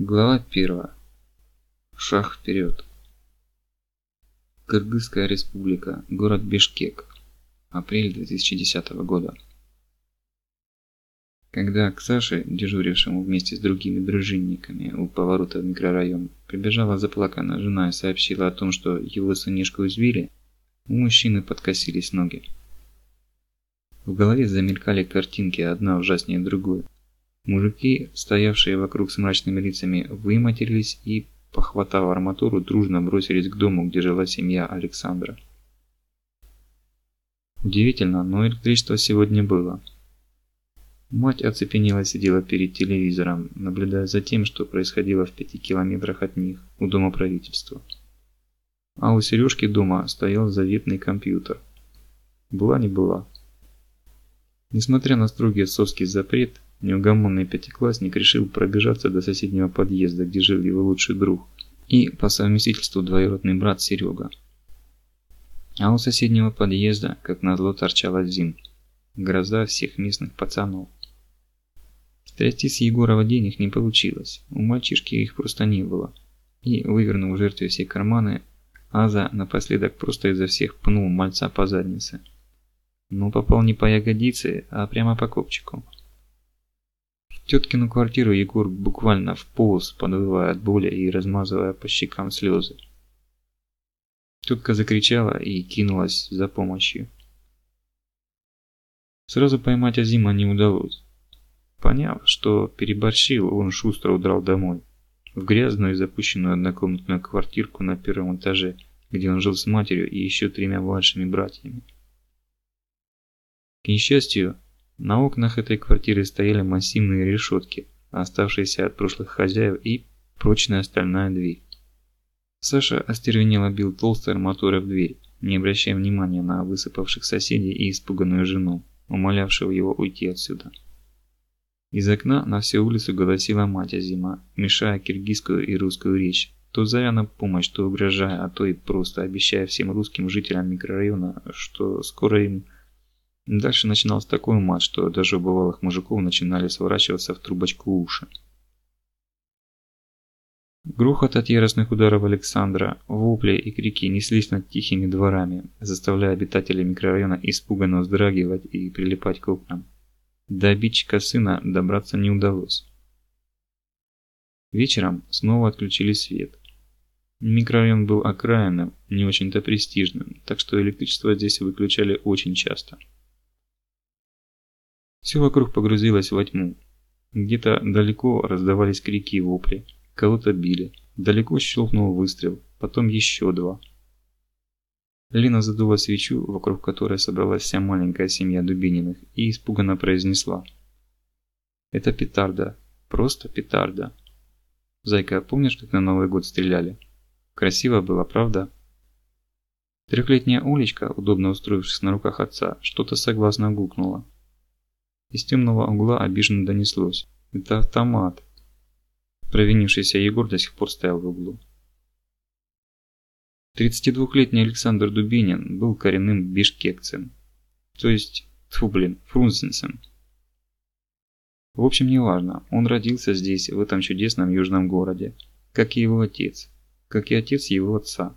Глава 1. Шаг вперед. Кыргызская республика. Город Бишкек. Апрель 2010 года. Когда к Саше, дежурившему вместе с другими дружинниками у поворота в микрорайон, прибежала заплаканная жена и сообщила о том, что его сынишку избили, у мужчины подкосились ноги. В голове замелькали картинки, одна ужаснее другой. Мужики, стоявшие вокруг с мрачными лицами, выматерились и, похватав арматуру, дружно бросились к дому, где жила семья Александра. Удивительно, но электричество сегодня было. Мать оцепенела сидела перед телевизором, наблюдая за тем, что происходило в пяти километрах от них, у дома правительства. А у Сережки дома стоял заветный компьютер. Была не была. Несмотря на строгий отцовский запрет, Неугомонный пятиклассник решил пробежаться до соседнего подъезда, где жил его лучший друг, и по совместительству двоюродный брат Серега. А у соседнего подъезда, как назло, торчала Зим, гроза всех местных пацанов. Стрясти с Егорова денег не получилось, у мальчишки их просто не было. И, вывернув жертве все карманы, Аза напоследок просто изо всех пнул мальца по заднице. Ну, попал не по ягодице, а прямо по копчику. Теткину квартиру Егор буквально вполз, подвывая от боли и размазывая по щекам слезы. Тетка закричала и кинулась за помощью. Сразу поймать Азима не удалось. Поняв, что переборщил, он шустро удрал домой. В грязную и запущенную однокомнатную квартирку на первом этаже, где он жил с матерью и еще тремя младшими братьями. К несчастью, на окнах этой квартиры стояли массивные решетки, оставшиеся от прошлых хозяев и прочная стальная дверь. Саша остервенело бил толстой арматурой в дверь, не обращая внимания на высыпавших соседей и испуганную жену, умолявшего его уйти отсюда. Из окна на всю улицу голосила мать Азима, мешая киргизскую и русскую речь, то зовя на помощь, то угрожая, а то и просто обещая всем русским жителям микрорайона, что скоро им Дальше начинался такой мат, что даже у бывалых мужиков начинали сворачиваться в трубочку уши. Грохот от яростных ударов Александра, вопли и крики неслись над тихими дворами, заставляя обитателей микрорайона испуганно вздрагивать и прилипать к окнам. До обидчика сына добраться не удалось. Вечером снова отключили свет. Микрорайон был окраинным, не очень-то престижным, так что электричество здесь выключали очень часто. Все вокруг погрузилось во тьму. Где-то далеко раздавались крики и вопли. Кого-то били. Далеко щелкнул выстрел. Потом еще два. Лина задула свечу, вокруг которой собралась вся маленькая семья Дубининых, и испуганно произнесла. «Это петарда. Просто петарда. Зайка, помнишь, как на Новый год стреляли? Красиво было, правда?» Трехлетняя Олечка, удобно устроившись на руках отца, что-то согласно гукнула. Из темного угла обиженно донеслось. «Это автомат!» Провинившийся Егор до сих пор стоял в углу. 32-летний Александр Дубинин был коренным бишкекцем. То есть, тьфу блин, фрунзенцем. В общем, неважно, он родился здесь, в этом чудесном южном городе, как и его отец, как и отец его отца.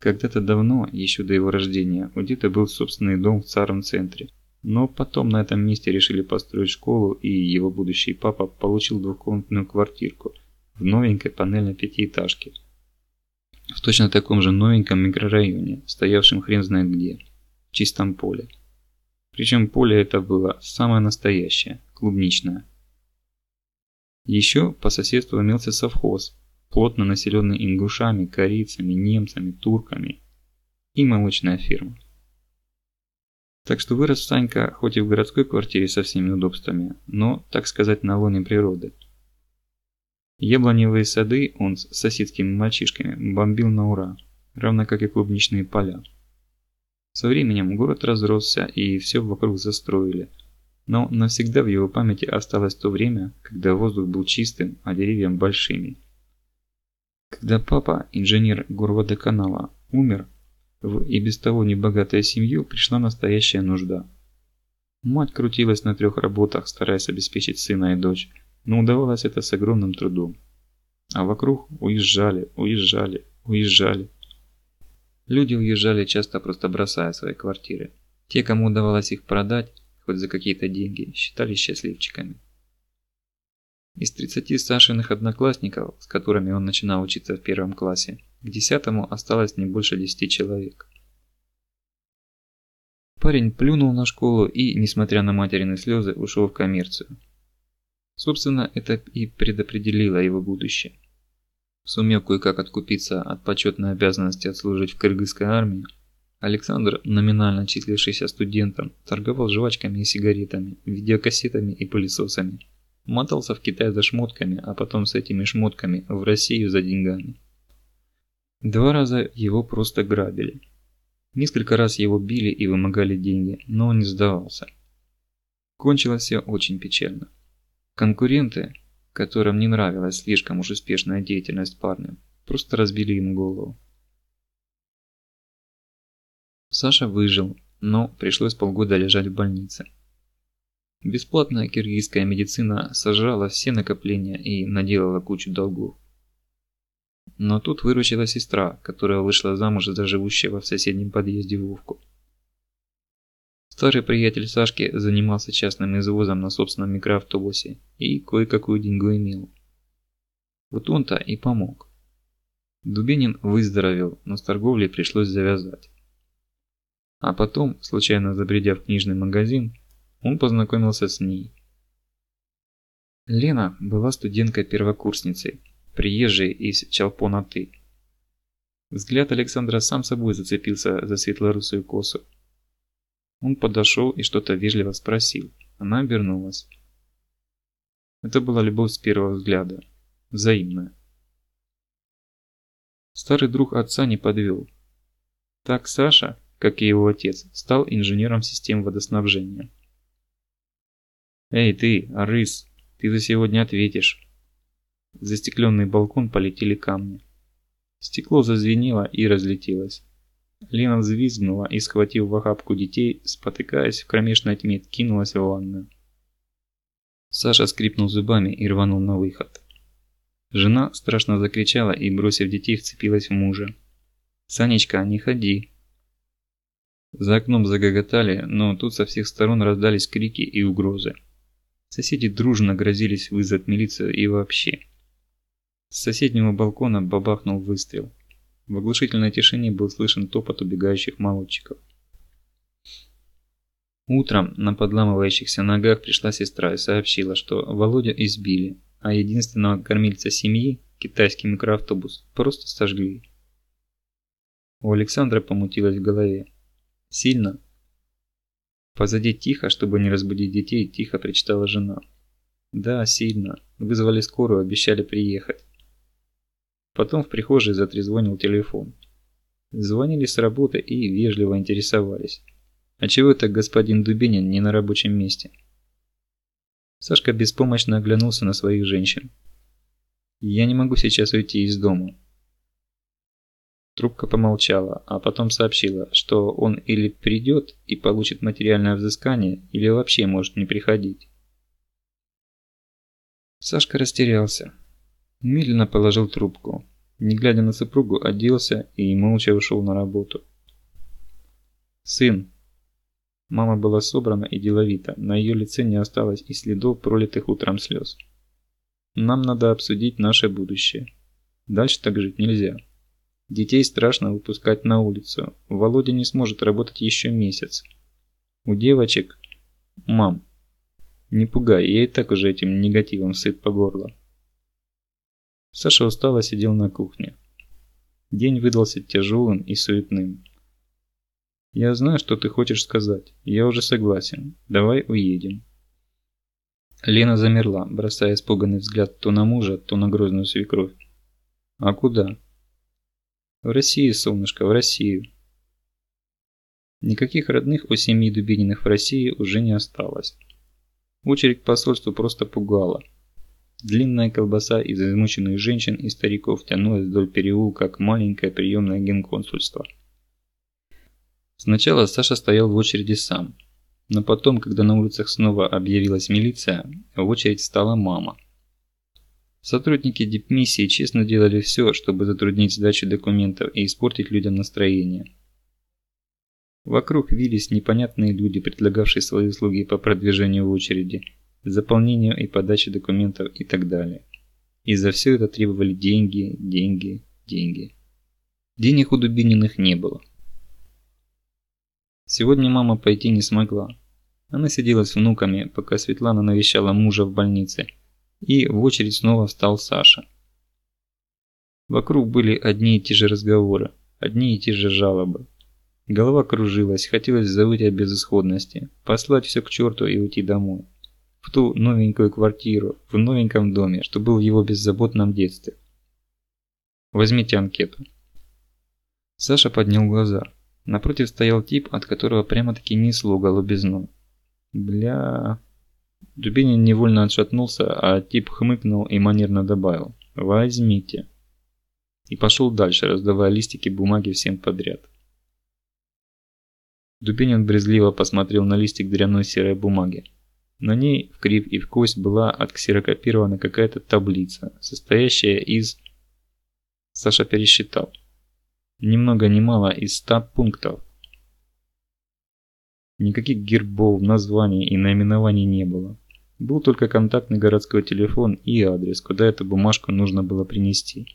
Когда-то давно, еще до его рождения, у деда был собственный дом в старом центре, но потом на этом месте решили построить школу, и его будущий папа получил двухкомнатную квартирку в новенькой панельной пятиэтажке. В точно таком же новеньком микрорайоне, стоявшем хрен знает где, в чистом поле. Причем поле это было самое настоящее, клубничное. Еще по соседству имелся совхоз, плотно населенный ингушами, корейцами, немцами, турками и молочная ферма. Так что вырос Санька хоть и в городской квартире со всеми удобствами, но, так сказать, на лоне природы. Яблоневые сады он с соседскими мальчишками бомбил на ура, равно как и клубничные поля. Со временем город разросся и все вокруг застроили, но навсегда в его памяти осталось то время, когда воздух был чистым, а деревья большими. Когда папа, инженер горводоканала, умер, в и без того небогатую семью пришла настоящая нужда. Мать крутилась на трех работах, стараясь обеспечить сына и дочь, но удавалось это с огромным трудом. А вокруг уезжали, уезжали, уезжали. Люди уезжали часто просто бросая свои квартиры. Те, кому удавалось их продать, хоть за какие-то деньги, считались счастливчиками. Из 30 Сашиных одноклассников, с которыми он начинал учиться в первом классе, к десятому осталось не больше 10 человек. Парень плюнул на школу и, несмотря на материны слезы, ушел в коммерцию. Собственно, это и предопределило его будущее. Сумев кое-как откупиться от почетной обязанности отслужить в кыргызской армии, Александр, номинально числившийся студентом, торговал жвачками и сигаретами, видеокассетами и пылесосами. Мотался в Китай за шмотками, а потом с этими шмотками в Россию за деньгами. Два раза его просто грабили. Несколько раз его били и вымогали деньги, но он не сдавался. Кончилось все очень печально. Конкуренты, которым не нравилась слишком уж успешная деятельность парня, просто разбили ему голову. Саша выжил, но пришлось полгода лежать в больнице. Бесплатная киргизская медицина сожрала все накопления и наделала кучу долгов. Но тут выручила сестра, которая вышла замуж за живущего в соседнем подъезде Вовку. Старый приятель Сашки занимался частным извозом на собственном микроавтобусе и кое-какую деньгу имел. Вот он-то и помог. Дубинин выздоровел, но с торговлей пришлось завязать. А потом, случайно забредя в книжный магазин, он познакомился с ней. Лена была студенткой-первокурсницей, приезжей из Чалпона-Ты. Взгляд Александра сам собой зацепился за светлорусую косу. Он подошел и что-то вежливо спросил. Она обернулась. Это была любовь с первого взгляда. Взаимная. Старый друг отца не подвел. Так Саша, как и его отец, стал инженером систем водоснабжения. «Эй ты, Арыс, ты за сегодня ответишь!» В застекленный балкон полетели камни. Стекло зазвенело и разлетелось. Лена взвизгнула и, схватив в охапку детей, спотыкаясь в кромешной тьме, кинулась в ванную. Саша скрипнул зубами и рванул на выход. Жена страшно закричала и, бросив детей, вцепилась в мужа. «Санечка, не ходи!» За окном загоготали, но тут со всех сторон раздались крики и угрозы. Соседи дружно грозились вызвать милицию и вообще. С соседнего балкона бабахнул выстрел. В оглушительной тишине был слышен топот убегающих молодчиков. Утром на подламывающихся ногах пришла сестра и сообщила, что Володю избили, а единственного кормильца семьи, китайский микроавтобус, просто сожгли. У Александра помутилось в голове. Сильно. Позади тихо, чтобы не разбудить детей, тихо причитала жена. Да, сильно. Вызвали скорую, обещали приехать. Потом в прихожей затрезвонил телефон. Звонили с работы и вежливо интересовались. А чего это господин Дубинин не на рабочем месте? Сашка беспомощно оглянулся на своих женщин. «Я не могу сейчас уйти из дома». Трубка помолчала, а потом сообщила, что он или придет и получит материальное взыскание, или вообще может не приходить. Сашка растерялся. Медленно положил трубку. Не глядя на супругу, оделся и молча ушел на работу. «Сын!» Мама была собрана и деловита, на ее лице не осталось и следов пролитых утром слез. «Нам надо обсудить наше будущее. Дальше так жить нельзя. Детей страшно выпускать на улицу. Володя не сможет работать еще месяц. У девочек... Мам, не пугай, я и так уже этим негативом сыт по горло. Саша устало сидел на кухне. День выдался тяжелым и суетным. «Я знаю, что ты хочешь сказать. Я уже согласен. Давай уедем». Лена замерла, бросая испуганный взгляд то на мужа, то на грозную свекровь. «А куда?» «В Россию, солнышко, в Россию». Никаких родных у семьи Дубининых в России уже не осталось. Очередь к посольству просто пугала. Длинная колбаса из измученных женщин и стариков тянулась вдоль переулка, как маленькое приемное генконсульство. Сначала Саша стоял в очереди сам, но потом, когда на улицах снова объявилась милиция, в очередь стала мама. Сотрудники дипмиссии честно делали все, чтобы затруднить сдачу документов и испортить людям настроение. Вокруг вились непонятные люди, предлагавшие свои услуги по продвижению в очереди, заполнению и подаче документов и так далее. И за все это требовали деньги, деньги, деньги. Денег у Дубининых не было. Сегодня мама пойти не смогла. Она сидела с внуками, пока Светлана навещала мужа в больнице, и в очередь снова встал Саша. Вокруг были одни и те же разговоры, одни и те же жалобы. Голова кружилась, хотелось завыть о безысходности, послать все к черту и уйти домой. В ту новенькую квартиру, в новеньком доме, что был в его беззаботном детстве. Возьмите анкету. Саша поднял глаза. Напротив стоял тип, от которого прямо-таки несло голубизну. Бля... Дубинин невольно отшатнулся, а тип хмыкнул и манерно добавил «Возьмите». И пошел дальше, раздавая листики бумаги всем подряд. Дубинин брезгливо посмотрел на листик дрянной серой бумаги. На ней в крив и в кость была отксерокопирована какая-то таблица, состоящая из... Саша пересчитал. Ни много ни мало из ста пунктов. Никаких гербов, названий и наименований не было. Был только контактный городской телефон и адрес, куда эту бумажку нужно было принести.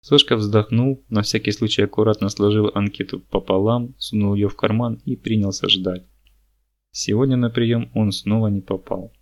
Сошка вздохнул, на всякий случай аккуратно сложил анкету пополам, сунул ее в карман и принялся ждать. Сегодня на прием он снова не попал.